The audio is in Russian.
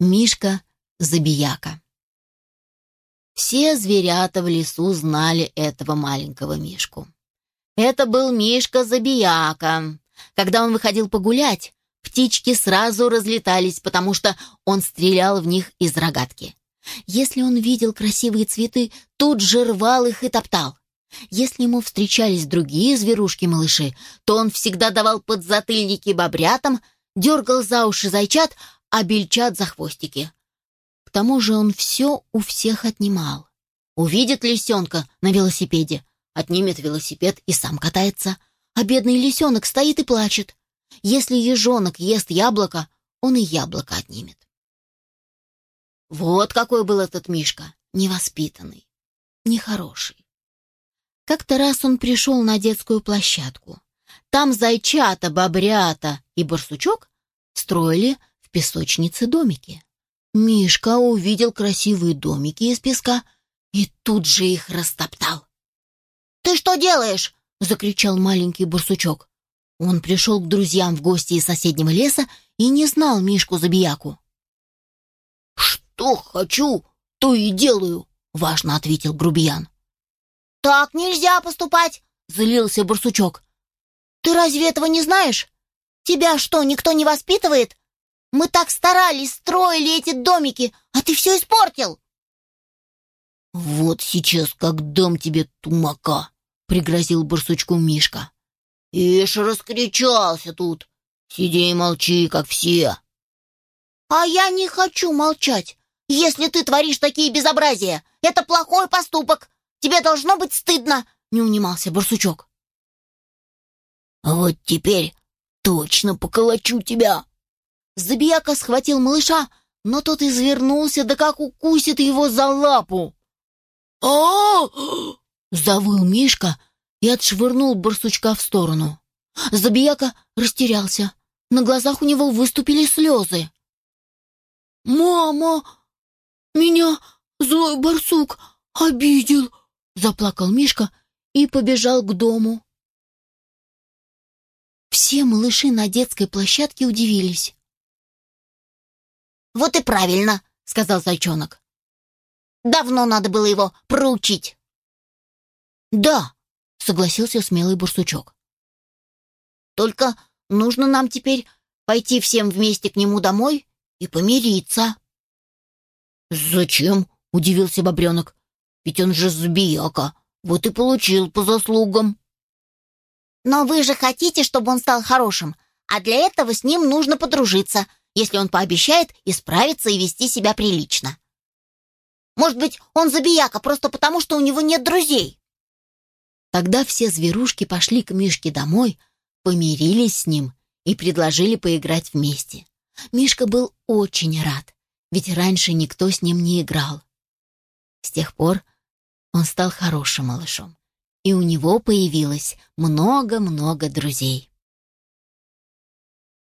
Мишка-забияка. Все зверята в лесу знали этого маленького Мишку. Это был Мишка-забияка. Когда он выходил погулять, птички сразу разлетались, потому что он стрелял в них из рогатки. Если он видел красивые цветы, тут же рвал их и топтал. Если ему встречались другие зверушки-малыши, то он всегда давал подзатыльники бобрятам, дергал за уши зайчат, а бельчат за хвостики. К тому же он все у всех отнимал. Увидит лисенка на велосипеде, отнимет велосипед и сам катается, а бедный лисенок стоит и плачет. Если ежонок ест яблоко, он и яблоко отнимет. Вот какой был этот Мишка, невоспитанный, нехороший. Как-то раз он пришел на детскую площадку. Там зайчата, бобрята и барсучок строили в песочнице домики. Мишка увидел красивые домики из песка и тут же их растоптал. «Ты что делаешь?» — закричал маленький барсучок. Он пришел к друзьям в гости из соседнего леса и не знал Мишку-забияку. «Что хочу, то и делаю», — важно ответил грубиян. «Так нельзя поступать!» — злился барсучок. «Ты разве этого не знаешь? Тебя что, никто не воспитывает? Мы так старались, строили эти домики, а ты все испортил!» «Вот сейчас как дам тебе тумака!» — пригрозил барсучку Мишка. «Ишь, раскричался тут! Сиди и молчи, как все!» «А я не хочу молчать! Если ты творишь такие безобразия, это плохой поступок! Тебе должно быть стыдно!» — не унимался барсучок. «А вот теперь точно поколочу тебя!» Забияка схватил малыша, но тот извернулся, да как укусит его за лапу. а завыл Мишка и отшвырнул барсучка в сторону. Забияка растерялся. На глазах у него выступили слезы. «Мама, меня злой барсук обидел!» Заплакал Мишка и побежал к дому. Все малыши на детской площадке удивились. «Вот и правильно», — сказал зайчонок. «Давно надо было его проучить». «Да», — согласился смелый бурсучок. «Только нужно нам теперь пойти всем вместе к нему домой и помириться». «Зачем?» — удивился бобренок. Ведь он же збияка, вот и получил по заслугам. Но вы же хотите, чтобы он стал хорошим, а для этого с ним нужно подружиться, если он пообещает исправиться и вести себя прилично. Может быть, он забияка просто потому, что у него нет друзей? Тогда все зверушки пошли к Мишке домой, помирились с ним и предложили поиграть вместе. Мишка был очень рад, ведь раньше никто с ним не играл. С тех пор он стал хорошим малышом, и у него появилось много-много друзей.